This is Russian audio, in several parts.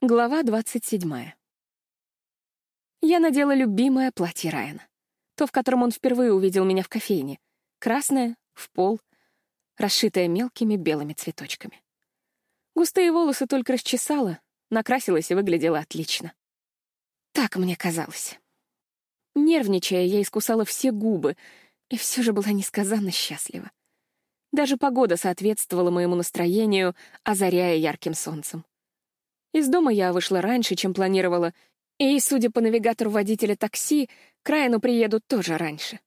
Глава двадцать седьмая. Я надела любимое платье Райана. То, в котором он впервые увидел меня в кофейне. Красное, в пол, расшитое мелкими белыми цветочками. Густые волосы только расчесала, накрасилась и выглядела отлично. Так мне казалось. Нервничая, я искусала все губы, и все же была несказанно счастлива. Даже погода соответствовала моему настроению, озаряя ярким солнцем. Из дома я вышла раньше, чем планировала, и, судя по навигатору водителя такси, к Райану приедут тоже раньше.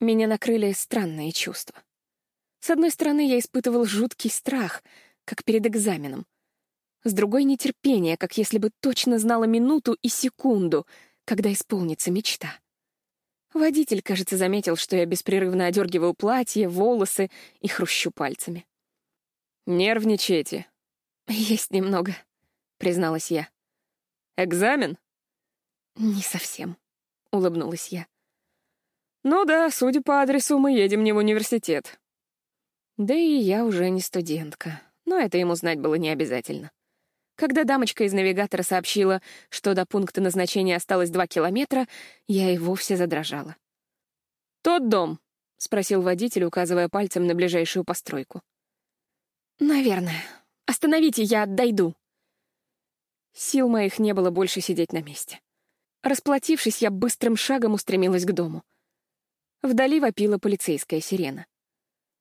Меня накрыли странные чувства. С одной стороны, я испытывал жуткий страх, как перед экзаменом. С другой — нетерпение, как если бы точно знала минуту и секунду, когда исполнится мечта. Водитель, кажется, заметил, что я беспрерывно одергиваю платье, волосы и хрущу пальцами. «Нервничаете?» «Есть немного», — призналась я. «Экзамен?» «Не совсем», — улыбнулась я. «Ну да, судя по адресу, мы едем не в университет». Да и я уже не студентка, но это ему знать было не обязательно. Когда дамочка из навигатора сообщила, что до пункта назначения осталось два километра, я и вовсе задрожала. «Тот дом?» — спросил водитель, указывая пальцем на ближайшую постройку. «Наверное. Остановите, я дойду». Сил моих не было больше сидеть на месте. Расплатившись, я быстрым шагом устремилась к дому. Вдали вопила полицейская сирена.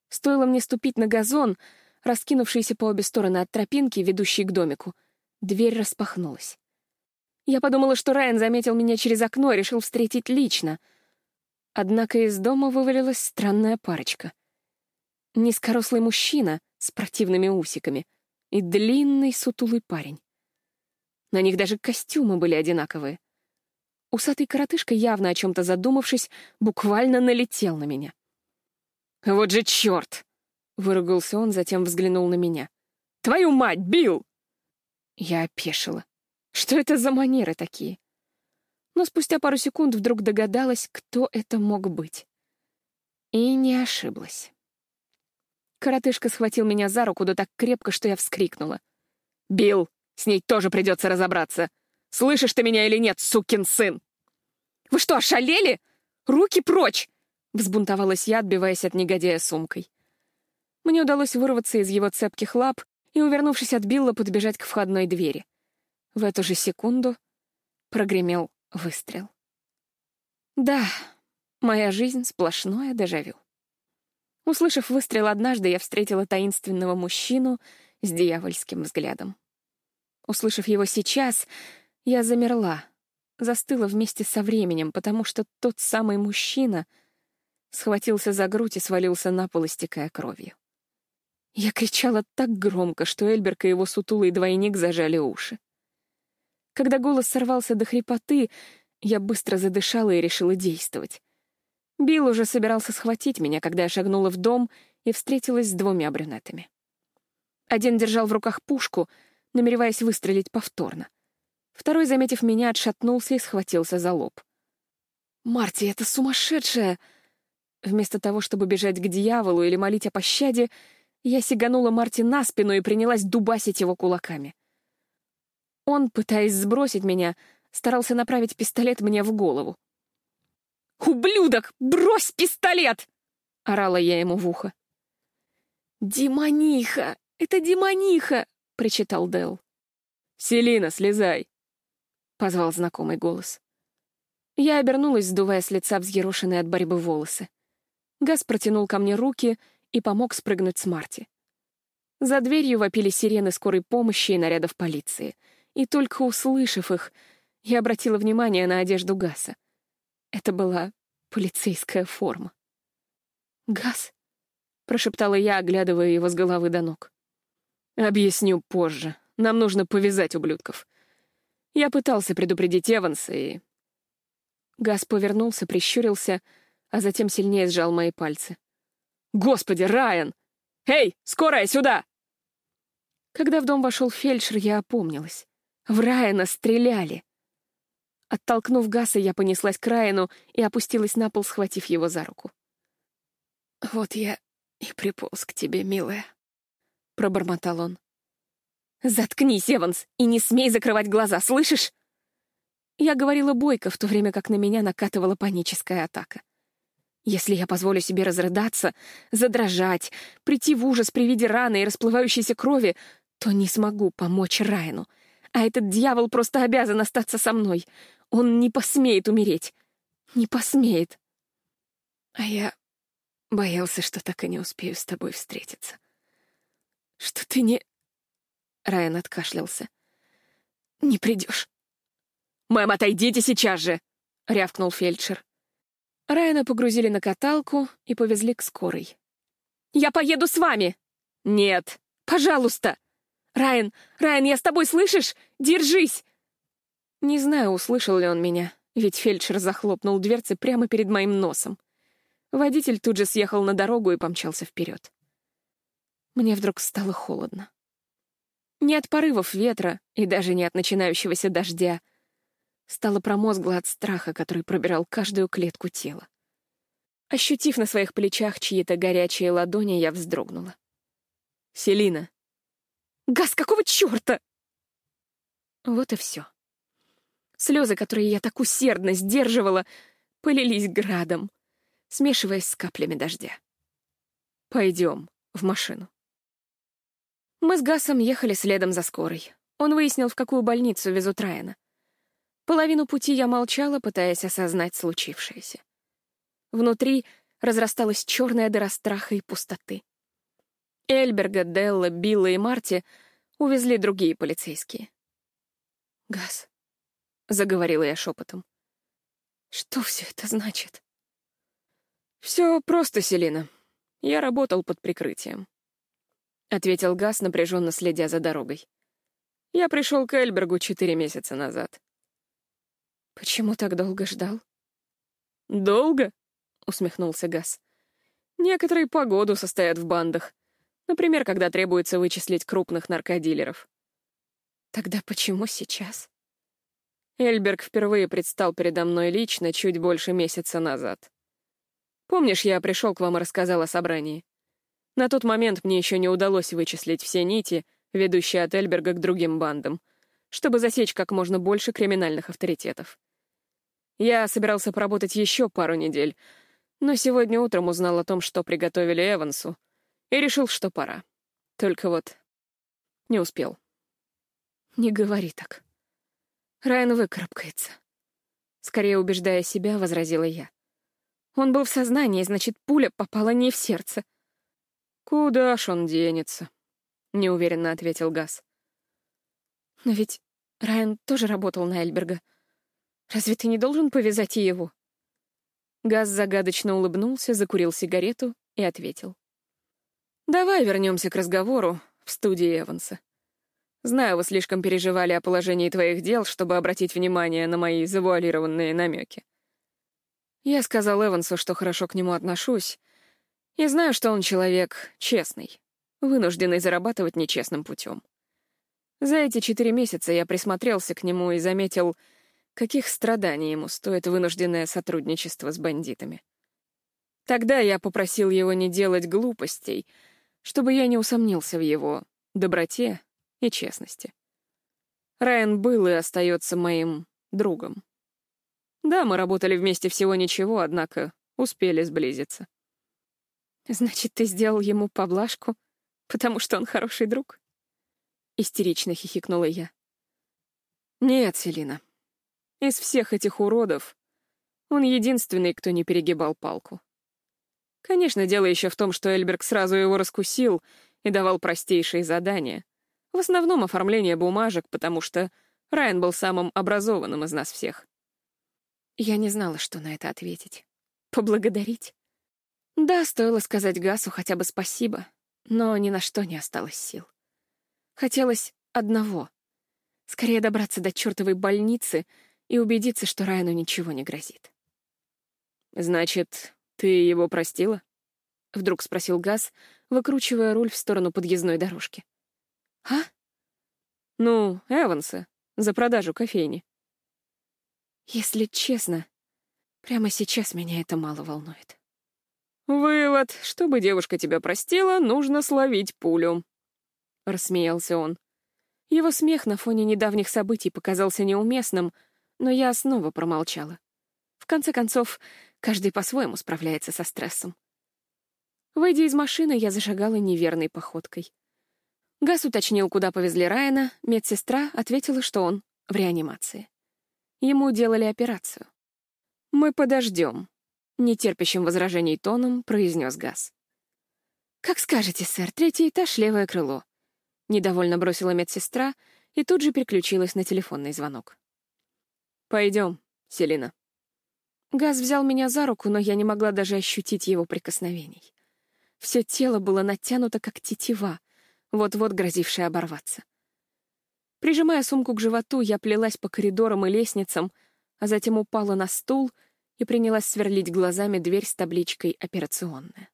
Стоило мне ступить на газон, раскинувшийся по обе стороны от тропинки, ведущей к домику, Дверь распахнулась. Я подумала, что Райан заметил меня через окно и решил встретить лично. Однако из дома вывалилась странная парочка. Низкорослый мужчина с противными усиками и длинный сутулый парень. На них даже костюмы были одинаковые. Усатый коротышка, явно о чем-то задумавшись, буквально налетел на меня. «Вот же черт!» — выругался он, затем взглянул на меня. «Твою мать, Билл!» Я опешила. Что это за манеры такие? Но спустя пару секунд вдруг догадалась, кто это мог быть. И не ошиблась. Коротышка схватил меня за руку да так крепко, что я вскрикнула. «Билл, с ней тоже придется разобраться. Слышишь ты меня или нет, сукин сын?» «Вы что, ошалели? Руки прочь!» Взбунтовалась я, отбиваясь от негодяя сумкой. Мне удалось вырваться из его цепких лап и, увернувшись от Билла, подбежать к входной двери. В эту же секунду прогремел выстрел. Да, моя жизнь — сплошное дежавю. Услышав выстрел однажды, я встретила таинственного мужчину с дьявольским взглядом. Услышав его сейчас, я замерла, застыла вместе со временем, потому что тот самый мужчина схватился за грудь и свалился на пол, истекая кровью. Я кричала так громко, что Эльберг и его сутулый двойник зажали уши. Когда голос сорвался до хрипоты, я быстро задышала и решила действовать. Билл уже собирался схватить меня, когда я шагнула в дом и встретилась с двумя брюнетами. Один держал в руках пушку, намереваясь выстрелить повторно. Второй, заметив меня, отшатнулся и схватился за лоб. «Марти, это сумасшедшая!» Вместо того, чтобы бежать к дьяволу или молить о пощаде, я сиганула Марти на спину и принялась дубасить его кулаками. Он, пытаясь сбросить меня, старался направить пистолет мне в голову. «Ублюдок, брось пистолет!» — орала я ему в ухо. «Демониха! Это демониха!» — причитал Дел. «Селина, слезай!» — позвал знакомый голос. Я обернулась, сдувая с лица взъерошенные от борьбы волосы. Газ протянул ко мне руки — и помог спрыгнуть с Марти. За дверью вопили сирены скорой помощи и нарядов полиции. И только услышав их, я обратила внимание на одежду Гаса. Это была полицейская форма. «Газ?» — прошептала я, оглядывая его с головы до ног. «Объясню позже. Нам нужно повязать ублюдков. Я пытался предупредить Эванса и...» Газ повернулся, прищурился, а затем сильнее сжал мои пальцы. Господи, Райан! Эй, скорая, сюда!» Когда в дом вошел фельдшер, я опомнилась. В Райана стреляли. Оттолкнув Гаса, я понеслась к Райану и опустилась на пол, схватив его за руку. «Вот я и приполз к тебе, милая», — пробормотал он. «Заткнись, Эванс, и не смей закрывать глаза, слышишь?» Я говорила бойко, в то время как на меня накатывала паническая атака. Если я позволю себе разрыдаться, задрожать, прийти в ужас при виде раны и расплывающейся крови, то не смогу помочь Райану. А этот дьявол просто обязан остаться со мной. Он не посмеет умереть. Не посмеет. А я боялся, что так и не успею с тобой встретиться. Что ты не... Райан откашлялся. «Не придешь». «Мэм, отойдите сейчас же!» — рявкнул фельдшер. Райана погрузили на каталку и повезли к скорой. «Я поеду с вами!» «Нет!» «Пожалуйста!» «Райан! Райан, я с тобой, слышишь? Держись!» Не знаю, услышал ли он меня, ведь фельдшер захлопнул дверцы прямо перед моим носом. Водитель тут же съехал на дорогу и помчался вперед. Мне вдруг стало холодно. Не от порывов ветра и даже не от начинающегося дождя. Стало промозгло от страха, который пробирал каждую клетку тела. Ощутив на своих плечах чьи-то горячие ладони, я вздрогнула. «Селина!» «Газ, какого черта?» Вот и все. Слезы, которые я так усердно сдерживала, полились градом, смешиваясь с каплями дождя. «Пойдем в машину». Мы с Гасом ехали следом за скорой. Он выяснил, в какую больницу везут Райана. Половину пути я молчала, пытаясь осознать случившееся. Внутри разрасталась черная дыра страха и пустоты. Эльберга, Делла, Билла и Марти увезли другие полицейские. «Газ», — заговорила я шепотом, — «что все это значит?» «Все просто, Селина. Я работал под прикрытием ответил Газ, напряженно следя за дорогой. Я пришел к Эльбергу четыре месяца назад. Почему так долго ждал? Долго? усмехнулся Газ. Некоторые погоду состоят в бандах. Например, когда требуется вычислить крупных наркодилеров. Тогда почему сейчас? Эльберг впервые предстал передо мной лично чуть больше месяца назад. Помнишь, я пришел к вам и рассказал о собрании? На тот момент мне еще не удалось вычислить все нити, ведущие от Эльберга к другим бандам, чтобы засечь как можно больше криминальных авторитетов. Я собирался поработать еще пару недель, но сегодня утром узнал о том, что приготовили Эвансу, и решил, что пора. Только вот не успел. «Не говори так. Райан выкарабкается». Скорее убеждая себя, возразила я. Он был в сознании, значит, пуля попала не в сердце. «Куда ж он денется?» — неуверенно ответил Газ. «Но ведь Райан тоже работал на Эльберга. Разве ты не должен повязать и его?» Газ загадочно улыбнулся, закурил сигарету и ответил. «Давай вернемся к разговору в студии Эванса. Знаю, вы слишком переживали о положении твоих дел, чтобы обратить внимание на мои завуалированные намеки. Я сказал Эвансу, что хорошо к нему отношусь, и знаю, что он человек честный, вынужденный зарабатывать нечестным путем. За эти четыре месяца я присмотрелся к нему и заметил, каких страданий ему стоит вынужденное сотрудничество с бандитами. Тогда я попросил его не делать глупостей, чтобы я не усомнился в его доброте и честности. Райан был и остается моим другом. Да, мы работали вместе всего ничего, однако успели сблизиться. «Значит, ты сделал ему поблажку, потому что он хороший друг?» Истерично хихикнула я. «Нет, Селина. Из всех этих уродов он единственный, кто не перегибал палку. Конечно, дело еще в том, что Эльберг сразу его раскусил и давал простейшие задания. В основном оформление бумажек, потому что Райан был самым образованным из нас всех. Я не знала, что на это ответить. Поблагодарить? Да, стоило сказать Гасу хотя бы спасибо, но ни на что не осталось сил. Хотелось одного — скорее добраться до чертовой больницы и убедиться, что Райану ничего не грозит. «Значит, ты его простила?» — вдруг спросил Газ, выкручивая руль в сторону подъездной дорожки. «А?» «Ну, Эванса, за продажу кофейни». «Если честно, прямо сейчас меня это мало волнует». «Вывод. Чтобы девушка тебя простила, нужно словить пулю», — рассмеялся он. Его смех на фоне недавних событий показался неуместным, но я снова промолчала. В конце концов, каждый по-своему справляется со стрессом. Выйдя из машины, я зашагала неверной походкой. Газ уточнил, куда повезли Райана, медсестра ответила, что он в реанимации. Ему делали операцию. «Мы подождем», — нетерпящим возражений тоном произнес Газ. «Как скажете, сэр, третий этаж, левое крыло», — недовольно бросила медсестра и тут же переключилась на телефонный звонок. «Пойдем, Селина». Газ взял меня за руку, но я не могла даже ощутить его прикосновений. Все тело было натянуто, как тетива, вот-вот грозившая оборваться. Прижимая сумку к животу, я плелась по коридорам и лестницам, а затем упала на стул и принялась сверлить глазами дверь с табличкой «Операционная».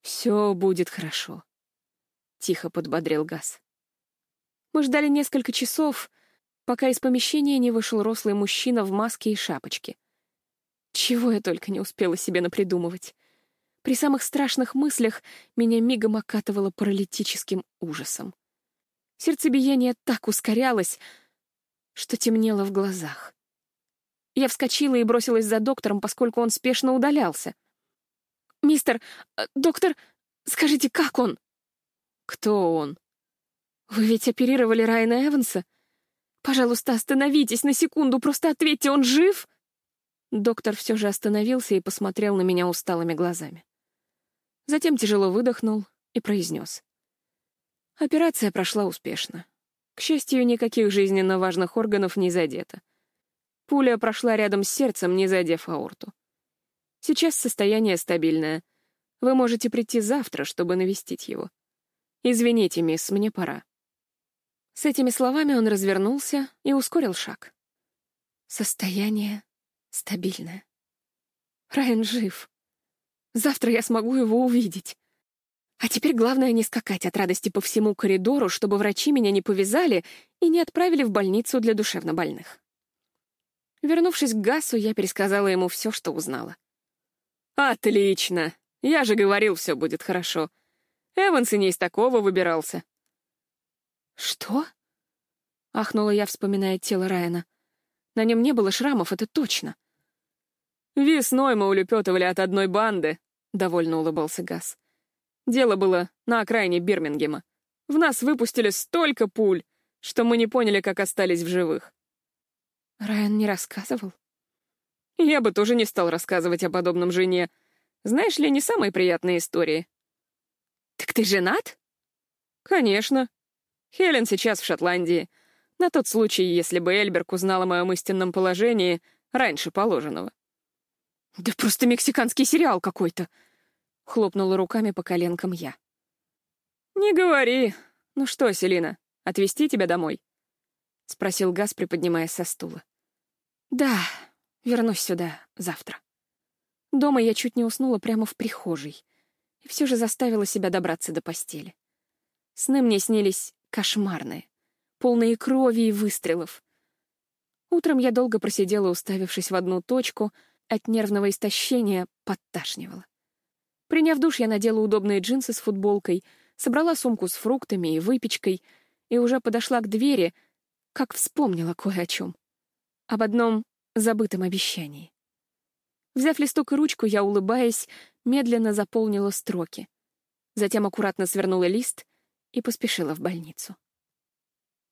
«Все будет хорошо», — тихо подбодрил Газ. Мы ждали несколько часов, пока из помещения не вышел рослый мужчина в маске и шапочке. Чего я только не успела себе напридумывать. При самых страшных мыслях меня мигом окатывало паралитическим ужасом. Сердцебиение так ускорялось, что темнело в глазах. Я вскочила и бросилась за доктором, поскольку он спешно удалялся. «Мистер... Э, доктор, скажите, как он?» «Кто он?» «Вы ведь оперировали Райана Эванса? Пожалуйста, остановитесь на секунду, просто ответьте, он жив?» Доктор все же остановился и посмотрел на меня усталыми глазами. Затем тяжело выдохнул и произнес. Операция прошла успешно. К счастью, никаких жизненно важных органов не задето. Пуля прошла рядом с сердцем, не задев аорту. Сейчас состояние стабильное. Вы можете прийти завтра, чтобы навестить его. Извините, мисс, мне пора. С этими словами он развернулся и ускорил шаг. Состояние стабильное. Райан жив. Завтра я смогу его увидеть. А теперь главное не скакать от радости по всему коридору, чтобы врачи меня не повязали и не отправили в больницу для душевнобольных. Вернувшись к Гасу, я пересказала ему все, что узнала. «Отлично! Я же говорил, все будет хорошо. Эванс и не из такого выбирался». «Что?» — ахнула я, вспоминая тело Райана. На нем не было шрамов, это точно. «Весной мы улепетывали от одной банды», — довольно улыбался Гас. Дело было на окраине Бирмингема. В нас выпустили столько пуль, что мы не поняли, как остались в живых. Райан не рассказывал? Я бы тоже не стал рассказывать о подобном жене. Знаешь ли, не самые приятные истории. Так ты женат? Конечно. Хелен сейчас в Шотландии. На тот случай, если бы Эльберг узнал о моем истинном положении раньше положенного. Да просто мексиканский сериал какой-то. — хлопнула руками по коленкам я. «Не говори. Ну что, Селина, отвезти тебя домой?» — спросил Газ, приподнимаясь со стула. «Да, вернусь сюда завтра». Дома я чуть не уснула прямо в прихожей и все же заставила себя добраться до постели. Сны мне снились кошмарные, полные крови и выстрелов. Утром я долго просидела, уставившись в одну точку, от нервного истощения подташнивала. Приняв душ, я надела удобные джинсы с футболкой, собрала сумку с фруктами и выпечкой и уже подошла к двери, как вспомнила кое о чем. Об одном забытом обещании. Взяв листок и ручку, я, улыбаясь, медленно заполнила строки. Затем аккуратно свернула лист и поспешила в больницу.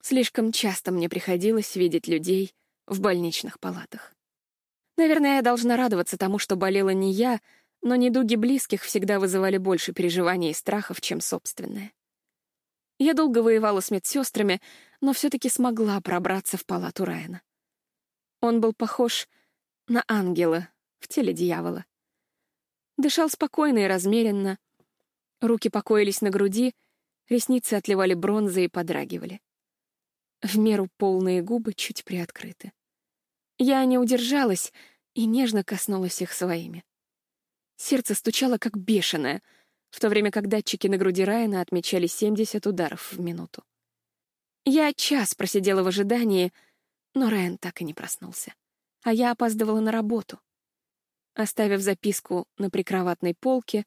Слишком часто мне приходилось видеть людей в больничных палатах. Наверное, я должна радоваться тому, что болела не я, но недуги близких всегда вызывали больше переживаний и страхов, чем собственные. Я долго воевала с медсестрами, но все-таки смогла пробраться в палату Райана. Он был похож на ангела в теле дьявола. Дышал спокойно и размеренно, руки покоились на груди, ресницы отливали бронзой и подрагивали. В меру полные губы чуть приоткрыты. Я не удержалась и нежно коснулась их своими. Сердце стучало как бешеное, в то время как датчики на груди Райана отмечали 70 ударов в минуту. Я час просидела в ожидании, но Райан так и не проснулся. А я опаздывала на работу. Оставив записку на прикроватной полке,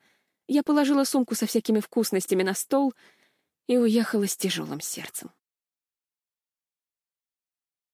я положила сумку со всякими вкусностями на стол и уехала с тяжелым сердцем.